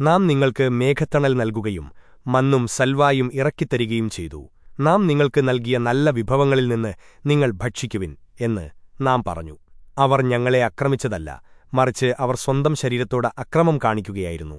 നാം നിങ്ങൾക്ക് മേഘത്തണൽ നൽകുകയും മന്നും സൽവായും ഇറക്കിത്തരികയും ചെയ്തു. നാം നിങ്ങൾക്ക് നൽകിയ നല്ല വിഭവങ്ങളിൽ നിന്ന് നിങ്ങൾ ഭക്ഷിക്കുവിൻ എന്ന് നാം പറഞ്ഞു. അവർ ഞങ്ങളെ അക്രമിച്ചതല്ല മറിച്ച് അവർ സ്വന്തം ശരീരത്തോട് അക്രമം കാണിക്കുകയായിരുന്നു.